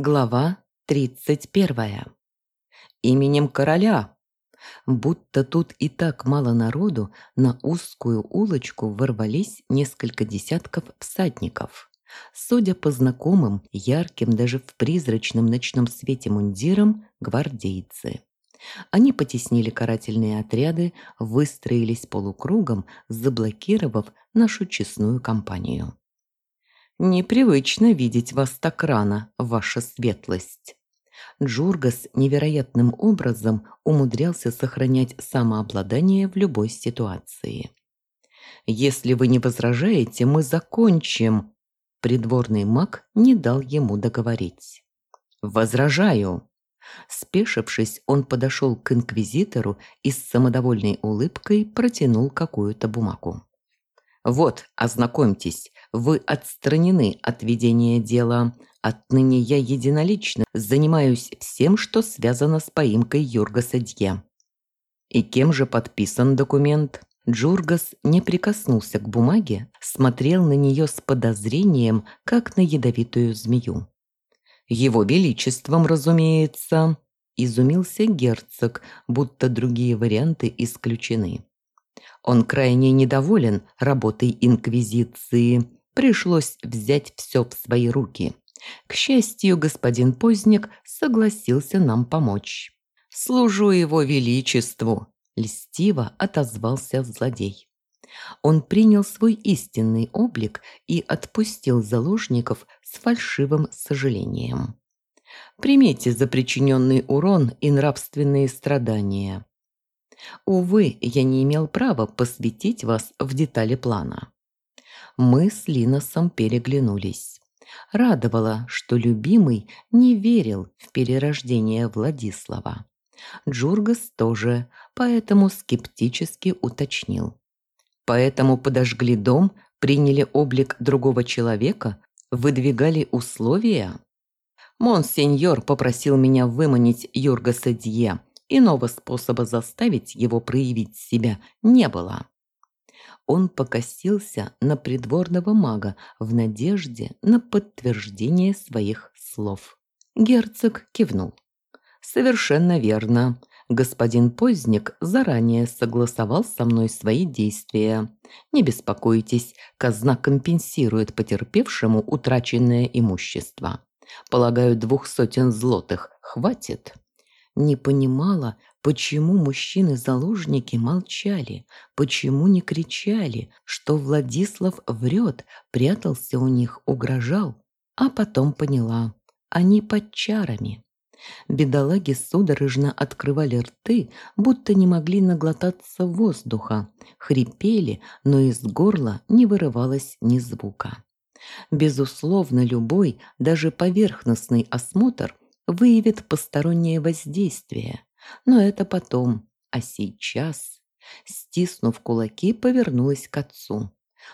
Глава 31. Именем короля. Будто тут и так мало народу, на узкую улочку ворвались несколько десятков всадников. Судя по знакомым, ярким даже в призрачном ночном свете мундирам, гвардейцы. Они потеснили карательные отряды, выстроились полукругом, заблокировав нашу честную компанию. «Непривычно видеть вас так рано, ваша светлость». Джургас невероятным образом умудрялся сохранять самообладание в любой ситуации. «Если вы не возражаете, мы закончим». Придворный маг не дал ему договорить. «Возражаю». Спешившись, он подошел к инквизитору и с самодовольной улыбкой протянул какую-то бумагу. «Вот, ознакомьтесь, вы отстранены от ведения дела. Отныне я единолично занимаюсь всем, что связано с поимкой Юрга Садье». «И кем же подписан документ?» Джургас не прикоснулся к бумаге, смотрел на нее с подозрением, как на ядовитую змею. «Его Величеством, разумеется», – изумился герцог, будто другие варианты исключены. Он крайне недоволен работой Инквизиции. Пришлось взять все в свои руки. К счастью, господин Поздник согласился нам помочь. «Служу его величеству», – льстиво отозвался злодей. Он принял свой истинный облик и отпустил заложников с фальшивым сожалением. «Примите за причиненный урон и нравственные страдания. Увы, я не имел права посвятить вас в детали плана. Мы с Линосом переглянулись. Радовало, что любимый не верил в перерождение Владислава. Джургас тоже, поэтому скептически уточнил. Поэтому подожгли дом, приняли облик другого человека, выдвигали условия? Монсеньор попросил меня выманить Юрга Садье, Иного способа заставить его проявить себя не было. Он покосился на придворного мага в надежде на подтверждение своих слов. Герцог кивнул. «Совершенно верно. Господин Поздник заранее согласовал со мной свои действия. Не беспокойтесь, казна компенсирует потерпевшему утраченное имущество. Полагаю, двух сотен злотых хватит?» Не понимала, почему мужчины-заложники молчали, почему не кричали, что Владислав врет, прятался у них, угрожал. А потом поняла, они под чарами. Бедолаги судорожно открывали рты, будто не могли наглотаться воздуха, хрипели, но из горла не вырывалось ни звука. Безусловно, любой, даже поверхностный осмотр – выявит постороннее воздействие. Но это потом. А сейчас, стиснув кулаки, повернулась к отцу.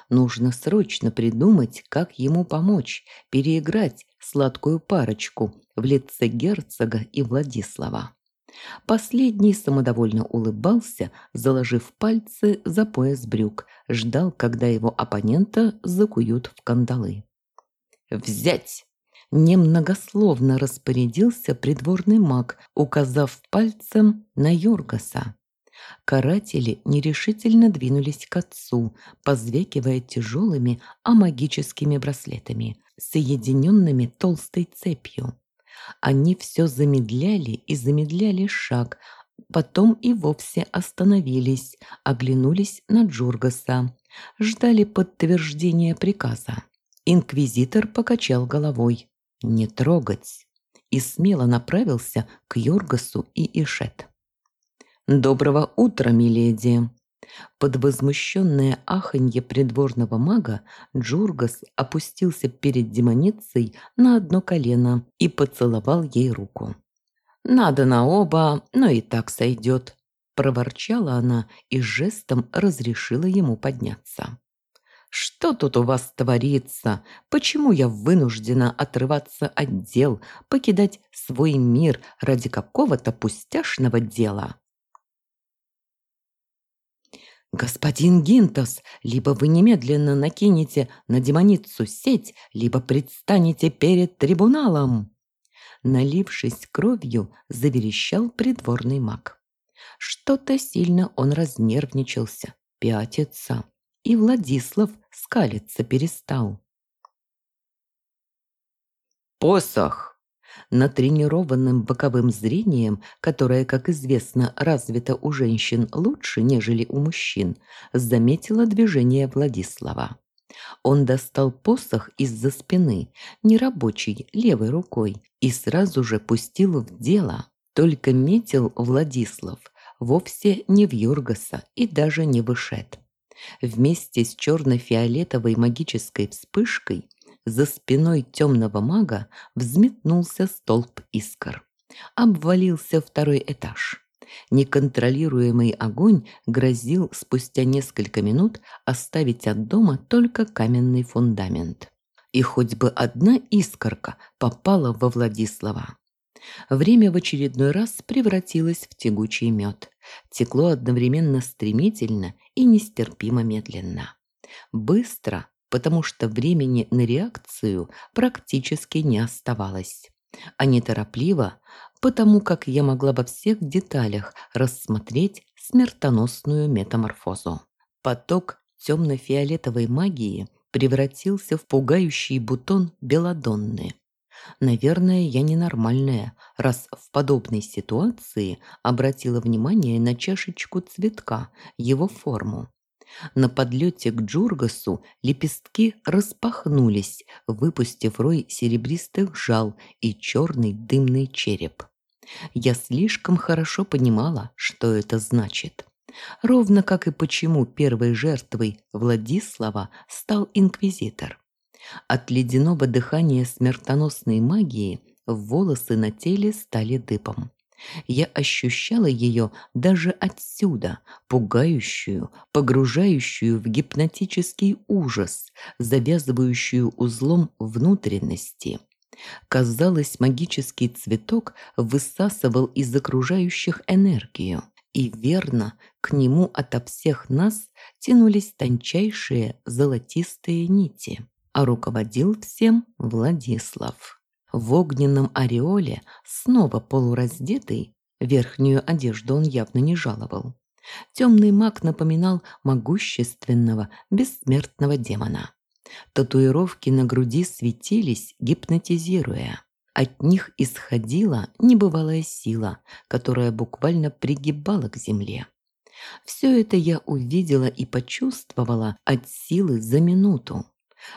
Нужно срочно придумать, как ему помочь, переиграть сладкую парочку в лице герцога и Владислава. Последний самодовольно улыбался, заложив пальцы за пояс брюк, ждал, когда его оппонента закуют в кандалы. «Взять!» Немногословно распорядился придворный маг, указав пальцем на Йоргаса. Каратели нерешительно двинулись к отцу, позвякивая тяжелыми амагическими браслетами, соединенными толстой цепью. Они все замедляли и замедляли шаг, потом и вовсе остановились, оглянулись на Джургаса, ждали подтверждения приказа. Инквизитор покачал головой не трогать, и смело направился к Йоргасу и Ишет. «Доброго утра, миледи!» Под возмущенное аханье придворного мага Джургас опустился перед демоницей на одно колено и поцеловал ей руку. «Надо на оба, но и так сойдет», – проворчала она и жестом разрешила ему подняться. Что тут у вас творится? Почему я вынуждена отрываться от дел, покидать свой мир ради какого-то пустяшного дела? «Господин Гинтос, либо вы немедленно накинете на демоницу сеть, либо предстанете перед трибуналом!» Налившись кровью, заверещал придворный маг. Что-то сильно он разнервничался, пятится, и Владислав скалиться перестал. «Посох!» Натренированным боковым зрением, которое, как известно, развито у женщин лучше, нежели у мужчин, заметила движение Владислава. Он достал посох из-за спины, нерабочий, левой рукой, и сразу же пустил в дело. Только метил Владислав вовсе не в Юргаса и даже не в Ишет. Вместе с черно-фиолетовой магической вспышкой за спиной темного мага взметнулся столб искр. Обвалился второй этаж. Неконтролируемый огонь грозил спустя несколько минут оставить от дома только каменный фундамент. И хоть бы одна искорка попала во Владислава. Время в очередной раз превратилось в тягучий мед. Текло одновременно стремительно и нестерпимо медленно. Быстро, потому что времени на реакцию практически не оставалось. А неторопливо, потому как я могла во всех деталях рассмотреть смертоносную метаморфозу. Поток темно-фиолетовой магии превратился в пугающий бутон белодонны. Наверное, я ненормальная, раз в подобной ситуации обратила внимание на чашечку цветка, его форму. На подлете к Джургасу лепестки распахнулись, выпустив рой серебристых жал и черный дымный череп. Я слишком хорошо понимала, что это значит. Ровно как и почему первой жертвой Владислава стал инквизитор. От ледяного дыхания смертоносной магии волосы на теле стали дыбом. Я ощущала ее даже отсюда, пугающую, погружающую в гипнотический ужас, завязывающую узлом внутренности. Казалось, магический цветок высасывал из окружающих энергию. И верно, к нему ото всех нас тянулись тончайшие золотистые нити, а руководил всем Владислав. В огненном ореоле, снова полураздетый, верхнюю одежду он явно не жаловал. Темный маг напоминал могущественного, бессмертного демона. Татуировки на груди светились, гипнотизируя. От них исходила небывалая сила, которая буквально пригибала к земле. Все это я увидела и почувствовала от силы за минуту.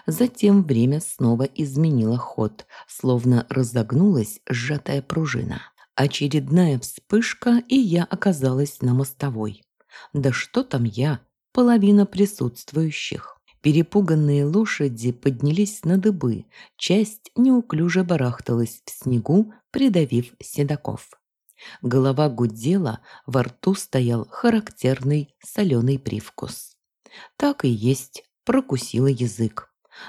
Затем время снова изменило ход, словно разогнулась сжатая пружина. Очередная вспышка, и я оказалась на мостовой. Да что там я, половина присутствующих. Перепуганные лошади поднялись на дыбы, часть неуклюже барахталась в снегу, придавив седаков. Голова гудела, во рту стоял характерный соленый привкус. Так и есть, прокусила язык.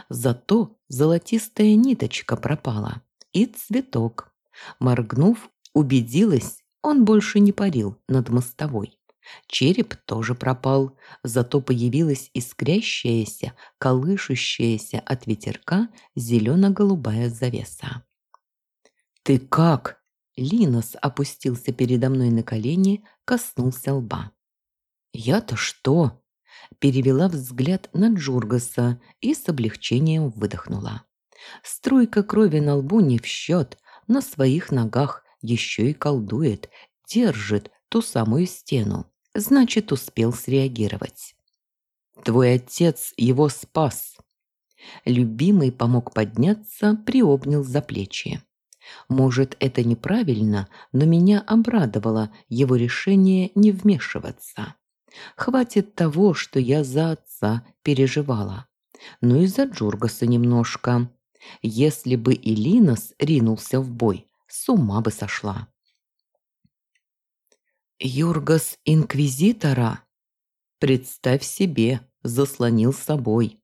Зато золотистая ниточка пропала. И цветок. Моргнув, убедилась, он больше не парил над мостовой. Череп тоже пропал, зато появилась искрящаяся, колышущаяся от ветерка зелено-голубая завеса. «Ты как?» Линос опустился передо мной на колени, коснулся лба. «Я-то что?» Перевела взгляд на Джургаса и с облегчением выдохнула. Струйка крови на лбу не в счет, на своих ногах еще и колдует, держит ту самую стену, значит, успел среагировать. Твой отец его спас. Любимый помог подняться, приобнял за плечи. Может, это неправильно, но меня обрадовало его решение не вмешиваться. Хватит того, что я за отца переживала. Ну и за Джургаса немножко. Если бы Илинос ринулся в бой, с ума бы сошла. Юргас Инквизитора? Представь себе, заслонил собой.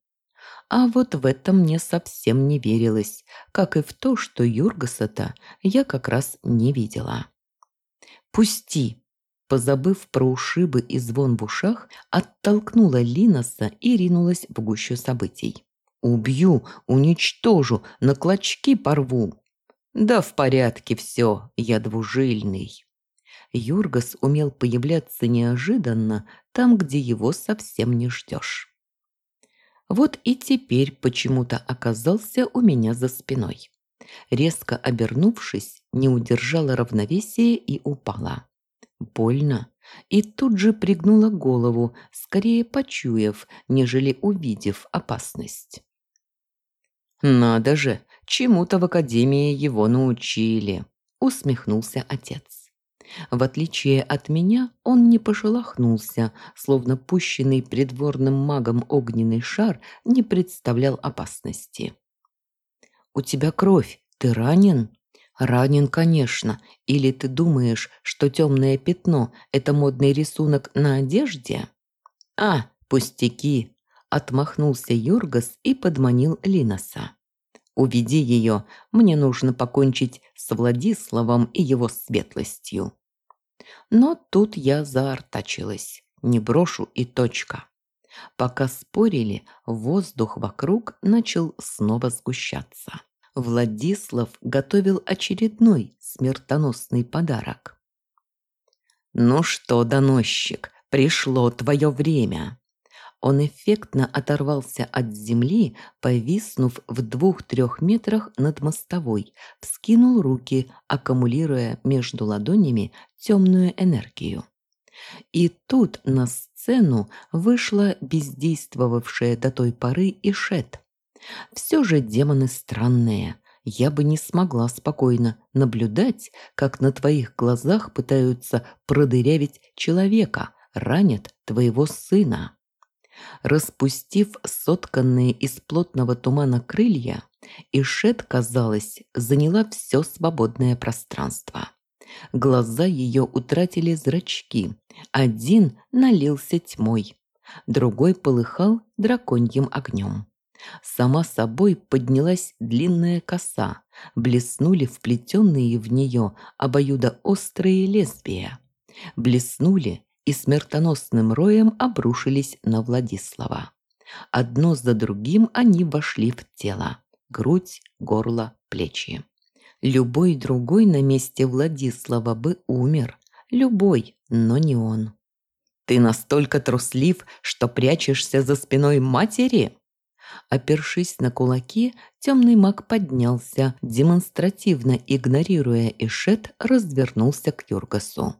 А вот в этом мне совсем не верилось, как и в то, что Юргаса-то я как раз не видела. «Пусти!» Позабыв про ушибы и звон в ушах, оттолкнула Линоса и ринулась в гущу событий. «Убью, уничтожу, на клочки порву!» Да в порядке все, я двужильный. Юргас умел появляться неожиданно там, где его совсем не ждешь. Вот и теперь почему-то оказался у меня за спиной. Резко обернувшись, не удержала равновесия и упала. Больно. И тут же пригнула голову, скорее почуяв, нежели увидев опасность. «Надо же, чему-то в академии его научили», – усмехнулся отец. В отличие от меня, он не пошелохнулся, словно пущенный придворным магом огненный шар не представлял опасности. «У тебя кровь, ты ранен?» «Ранен, конечно. Или ты думаешь, что темное пятно – это модный рисунок на одежде?» «А, пустяки!» – отмахнулся Юргас и подманил Линоса. «Уведи ее, мне нужно покончить с Владиславом и его светлостью». Но тут я заортачилась. Не брошу и точка. Пока спорили, воздух вокруг начал снова сгущаться. Владислав готовил очередной смертоносный подарок. «Ну что, доносчик, пришло твое время!» Он эффектно оторвался от земли, повиснув в двух-трех метрах над мостовой, вскинул руки, аккумулируя между ладонями темную энергию. И тут на сцену вышла бездействовавшая до той поры Ишет. Все же демоны странные. Я бы не смогла спокойно наблюдать, как на твоих глазах пытаются продырявить человека, ранят твоего сына. Распустив сотканные из плотного тумана крылья, Ишет, казалось, заняла все свободное пространство. Глаза ее утратили зрачки. Один налился тьмой, другой полыхал драконьим огнем. Сама собой поднялась длинная коса, блеснули вплетенные в нее обоюдоострые лезвия. Блеснули и смертоносным роем обрушились на Владислава. Одно за другим они вошли в тело. Грудь, горло, плечи. Любой другой на месте Владислава бы умер. Любой, но не он. «Ты настолько труслив, что прячешься за спиной матери?» Опершись на кулаки, темный маг поднялся, демонстративно игнорируя Ишет, развернулся к Юргасу.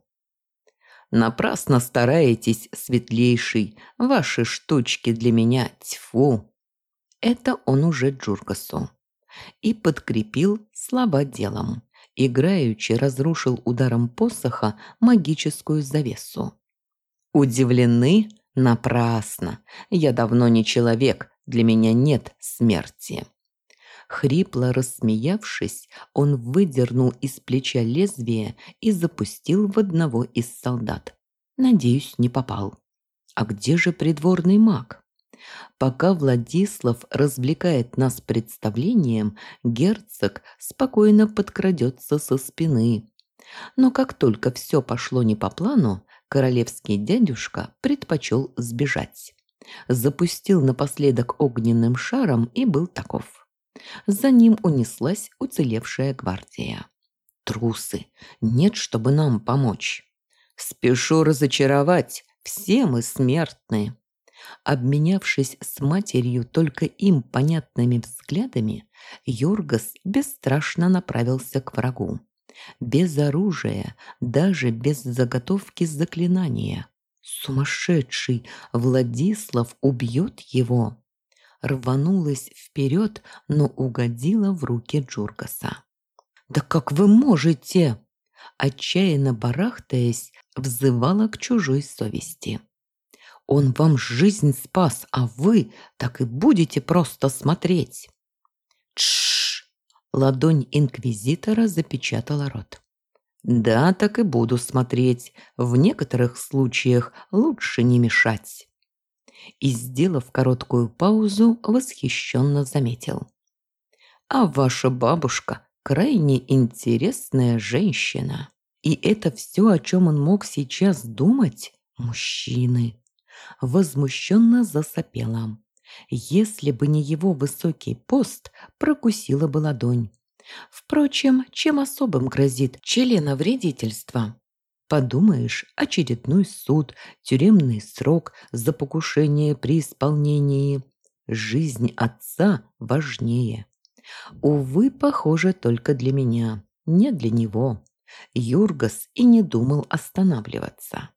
«Напрасно стараетесь, светлейший, ваши штучки для меня тьфу!» Это он уже Джургасу. И подкрепил слова делом. Играючи разрушил ударом посоха магическую завесу. «Удивлены? Напрасно. Я давно не человек, для меня нет смерти». Хрипло рассмеявшись, он выдернул из плеча лезвие и запустил в одного из солдат. Надеюсь, не попал. А где же придворный маг? Пока Владислав развлекает нас представлением, герцог спокойно подкрадется со спины. Но как только все пошло не по плану, королевский дядюшка предпочел сбежать запустил напоследок огненным шаром и был таков. За ним унеслась уцелевшая гвардия. Трусы, нет, чтобы нам помочь. Спешу разочаровать, все мы смертны. Обменявшись с матерью только им понятными взглядами, Йоргас бесстрашно направился к врагу. Без оружия, даже без заготовки заклинания. Сумасшедший! Владислав убьет его! Рванулась вперед, но угодила в руки Джургаса. «Да как вы можете?» Отчаянно барахтаясь, взывала к чужой совести. «Он вам жизнь спас, а вы так и будете просто смотреть!» «Тш!» Ладонь инквизитора запечатала рот. Да, так и буду смотреть. В некоторых случаях лучше не мешать. И, сделав короткую паузу, восхищенно заметил. А ваша бабушка крайне интересная женщина. И это все, о чем он мог сейчас думать? Мужчины. Возмущенно засопела. Если бы не его высокий пост, прокусила бы ладонь. Впрочем, чем особым грозит членовредительство? Подумаешь, очередной суд, тюремный срок за покушение при исполнении. Жизнь отца важнее. Увы, похоже, только для меня, не для него. Юргас и не думал останавливаться.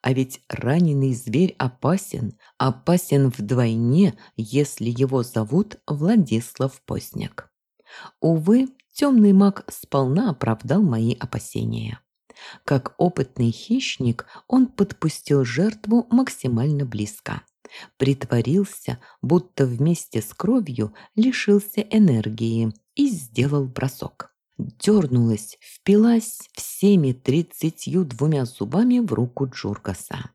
А ведь раненый зверь опасен, опасен вдвойне, если его зовут Владислав Постняк. Увы, темный маг сполна оправдал мои опасения. Как опытный хищник, он подпустил жертву максимально близко. Притворился, будто вместе с кровью лишился энергии и сделал бросок. Дернулась, впилась всеми тридцатью двумя зубами в руку Джургаса.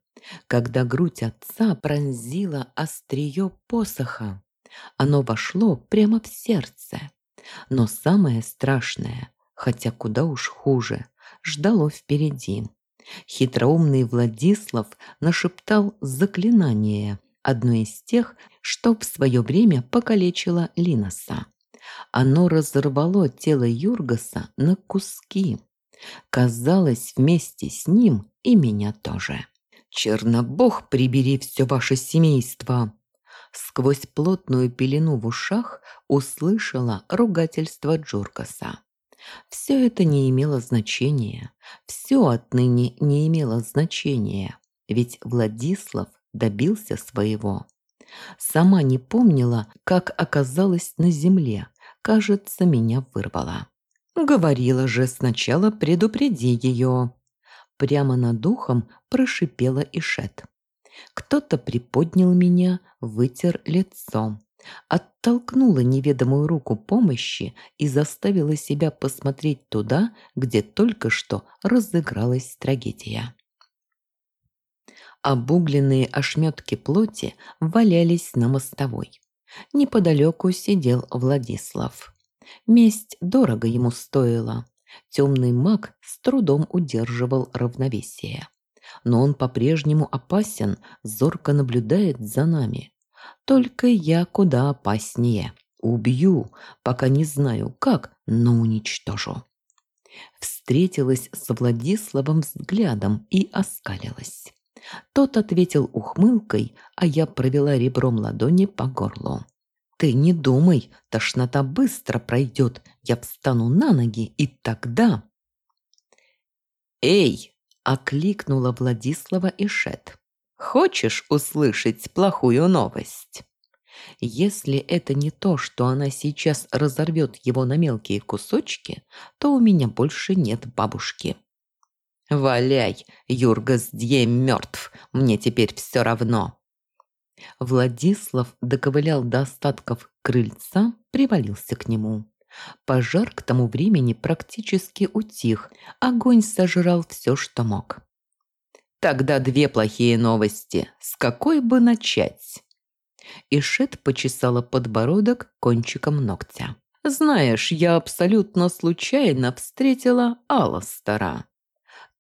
Когда грудь отца пронзила острие посоха, оно вошло прямо в сердце. Но самое страшное, хотя куда уж хуже, ждало впереди. Хитроумный Владислав нашептал заклинание, одно из тех, что в свое время покалечило Линоса. Оно разорвало тело Юргаса на куски. Казалось, вместе с ним и меня тоже. «Чернобог, прибери все ваше семейство!» Сквозь плотную пелену в ушах услышала ругательство Джуркаса. Все это не имело значения. Все отныне не имело значения. Ведь Владислав добился своего. Сама не помнила, как оказалась на земле. Кажется, меня вырвало. Говорила же сначала предупреди ее. Прямо над духом прошипела Ишет. Кто-то приподнял меня, вытер лицо, оттолкнула неведомую руку помощи и заставила себя посмотреть туда, где только что разыгралась трагедия. Обугленные ошметки плоти валялись на мостовой. Неподалеку сидел Владислав. Месть дорого ему стоила. Темный маг с трудом удерживал равновесие но он по-прежнему опасен, зорко наблюдает за нами. Только я куда опаснее. Убью, пока не знаю как, но уничтожу. Встретилась с Владиславом взглядом и оскалилась. Тот ответил ухмылкой, а я провела ребром ладони по горлу. «Ты не думай, тошнота быстро пройдет. Я встану на ноги, и тогда...» «Эй!» Окликнула Владислава Ишет. «Хочешь услышать плохую новость?» Если это не то, что она сейчас разорвет его на мелкие кусочки, то у меня больше нет бабушки. «Валяй, Юргас Дье мертв, мне теперь все равно». Владислав доковылял до остатков крыльца, привалился к нему. Пожар к тому времени практически утих, огонь сожрал все, что мог. Тогда две плохие новости. С какой бы начать? Ишет почесала подбородок кончиком ногтя. «Знаешь, я абсолютно случайно встретила Аластера».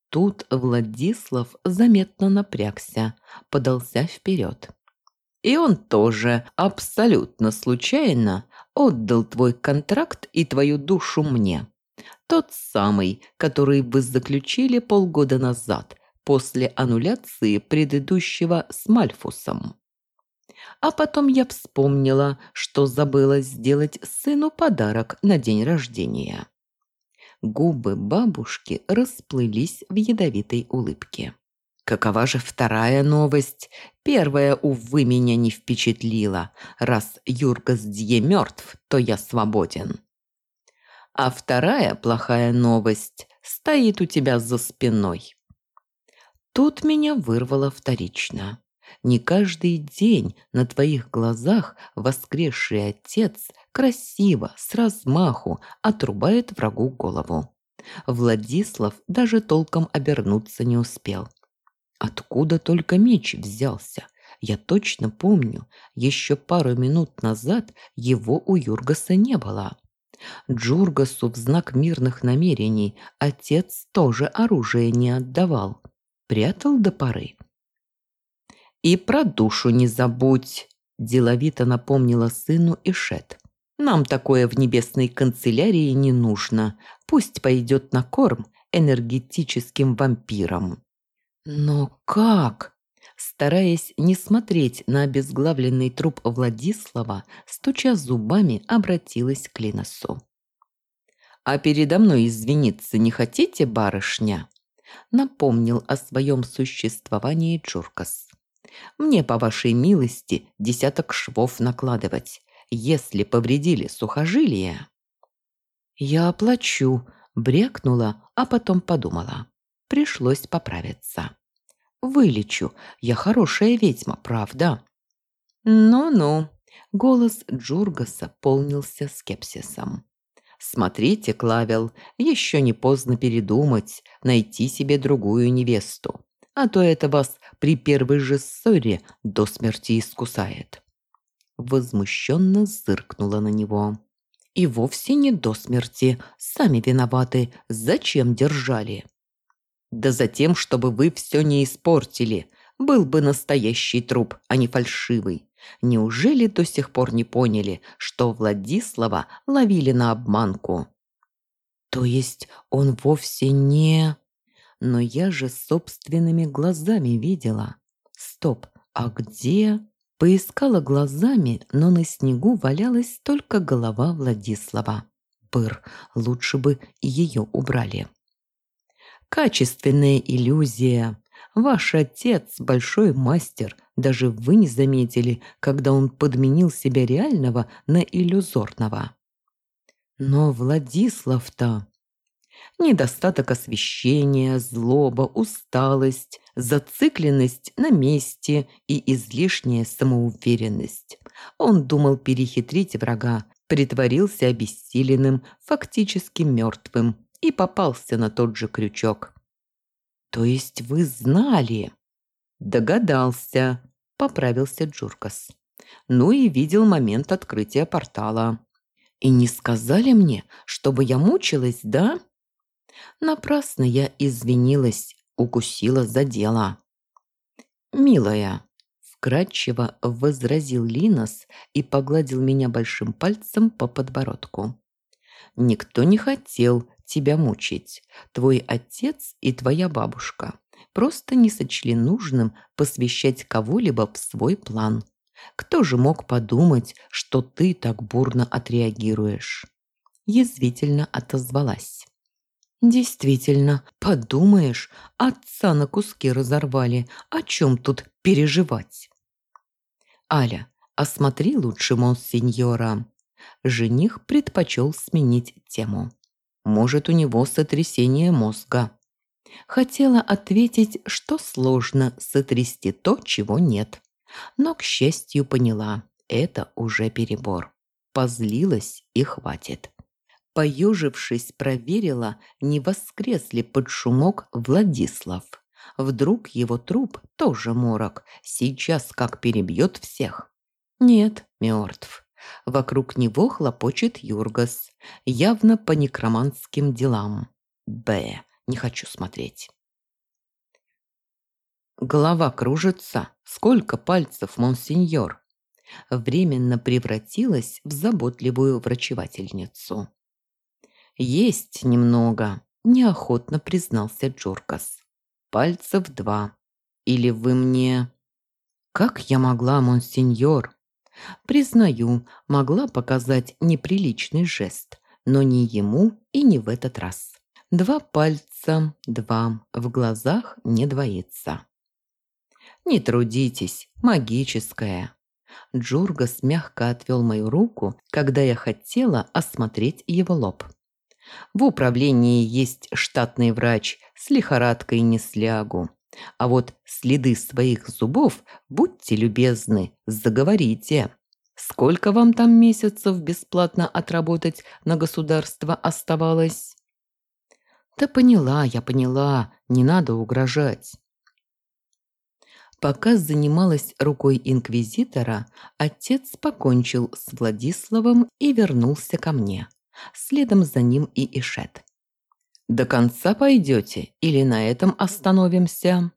Тут Владислав заметно напрягся, подался вперед. И он тоже абсолютно случайно отдал твой контракт и твою душу мне. Тот самый, который вы заключили полгода назад, после аннуляции предыдущего с Мальфусом. А потом я вспомнила, что забыла сделать сыну подарок на день рождения. Губы бабушки расплылись в ядовитой улыбке. Какова же вторая новость? Первая, увы, меня не впечатлила. Раз Юргас Дье мертв, то я свободен. А вторая плохая новость стоит у тебя за спиной. Тут меня вырвало вторично. Не каждый день на твоих глазах воскресший отец красиво, с размаху отрубает врагу голову. Владислав даже толком обернуться не успел. Откуда только меч взялся? Я точно помню, еще пару минут назад его у Юргаса не было. Джургасу в знак мирных намерений отец тоже оружие не отдавал. Прятал до поры. «И про душу не забудь», – деловито напомнила сыну Ишет. Нам такое в небесной канцелярии не нужно. Пусть пойдет на корм энергетическим вампирам». «Но как?» Стараясь не смотреть на обезглавленный труп Владислава, стуча зубами, обратилась к Линосу. «А передо мной извиниться не хотите, барышня?» Напомнил о своем существовании Чуркас. «Мне, по вашей милости, десяток швов накладывать, если повредили сухожилия». «Я оплачу», – брякнула, а потом подумала. Пришлось поправиться. Вылечу. Я хорошая ведьма, правда?» «Ну-ну», — голос Джургаса полнился скепсисом. «Смотрите, Клавел, еще не поздно передумать, найти себе другую невесту, а то это вас при первой же ссоре до смерти искусает». Возмущенно зыркнула на него. «И вовсе не до смерти, сами виноваты, зачем держали?» Да за тем, чтобы вы все не испортили. Был бы настоящий труп, а не фальшивый. Неужели до сих пор не поняли, что Владислава ловили на обманку? То есть он вовсе не... Но я же собственными глазами видела. Стоп, а где... Поискала глазами, но на снегу валялась только голова Владислава. Пыр, лучше бы ее убрали. Качественная иллюзия. Ваш отец – большой мастер. Даже вы не заметили, когда он подменил себя реального на иллюзорного. Но Владислав-то... Недостаток освещения, злоба, усталость, зацикленность на месте и излишняя самоуверенность. Он думал перехитрить врага, притворился обессиленным, фактически мертвым, и попался на тот же крючок. «То есть вы знали?» «Догадался», – поправился Джуркас. «Ну и видел момент открытия портала». «И не сказали мне, чтобы я мучилась, да?» Напрасно я извинилась, укусила за дело. «Милая», – вкратчиво возразил Линос и погладил меня большим пальцем по подбородку. «Никто не хотел тебя мучить. Твой отец и твоя бабушка просто не сочли нужным посвящать кого-либо в свой план. Кто же мог подумать, что ты так бурно отреагируешь?» Язвительно отозвалась. «Действительно, подумаешь, отца на куски разорвали. О чем тут переживать?» «Аля, осмотри лучше монсеньора». Жених предпочел сменить тему. Может, у него сотрясение мозга. Хотела ответить, что сложно сотрясти то, чего нет. Но, к счастью, поняла, это уже перебор. Позлилась и хватит. Поюжившись, проверила, не воскрес ли под шумок Владислав. Вдруг его труп тоже морок, сейчас как перебьет всех. Нет, мертв. Вокруг него хлопочет Юргас, явно по некроманским делам. Б. Не хочу смотреть. Голова кружится. Сколько пальцев, монсеньор? Временно превратилась в заботливую врачевательницу. Есть немного, неохотно признался Джуркас. Пальцев два. Или вы мне... Как я могла, монсеньор? Признаю, могла показать неприличный жест, но не ему и не в этот раз. Два пальца, два, в глазах не двоится. «Не трудитесь, магическая». Джургас мягко отвел мою руку, когда я хотела осмотреть его лоб. В управлении есть штатный врач с лихорадкой не слягу. А вот следы своих зубов, будьте любезны, заговорите. Сколько вам там месяцев бесплатно отработать на государство оставалось? Да поняла, я поняла, не надо угрожать. Пока занималась рукой инквизитора, отец покончил с Владиславом и вернулся ко мне. Следом за ним и Ишет. «До конца пойдете или на этом остановимся?»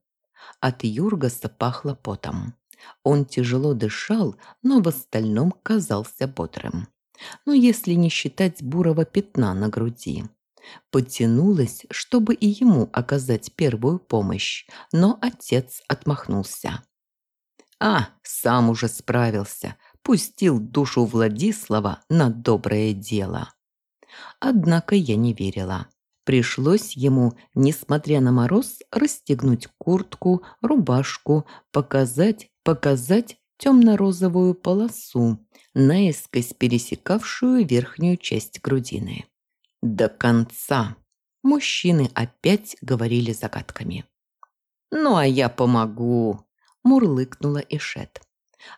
От Юргаса пахло потом. Он тяжело дышал, но в остальном казался бодрым. Ну, если не считать бурого пятна на груди. Потянулась, чтобы и ему оказать первую помощь, но отец отмахнулся. А, сам уже справился, пустил душу Владислава на доброе дело. Однако я не верила. Пришлось ему, несмотря на мороз, расстегнуть куртку, рубашку, показать, показать темно-розовую полосу, наискось пересекавшую верхнюю часть грудины. До конца. Мужчины опять говорили загадками. «Ну, а я помогу», – мурлыкнула Ишет.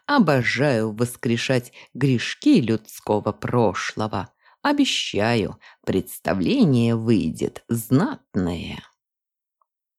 «Обожаю воскрешать грешки людского прошлого. Обещаю, представление выйдет знатное».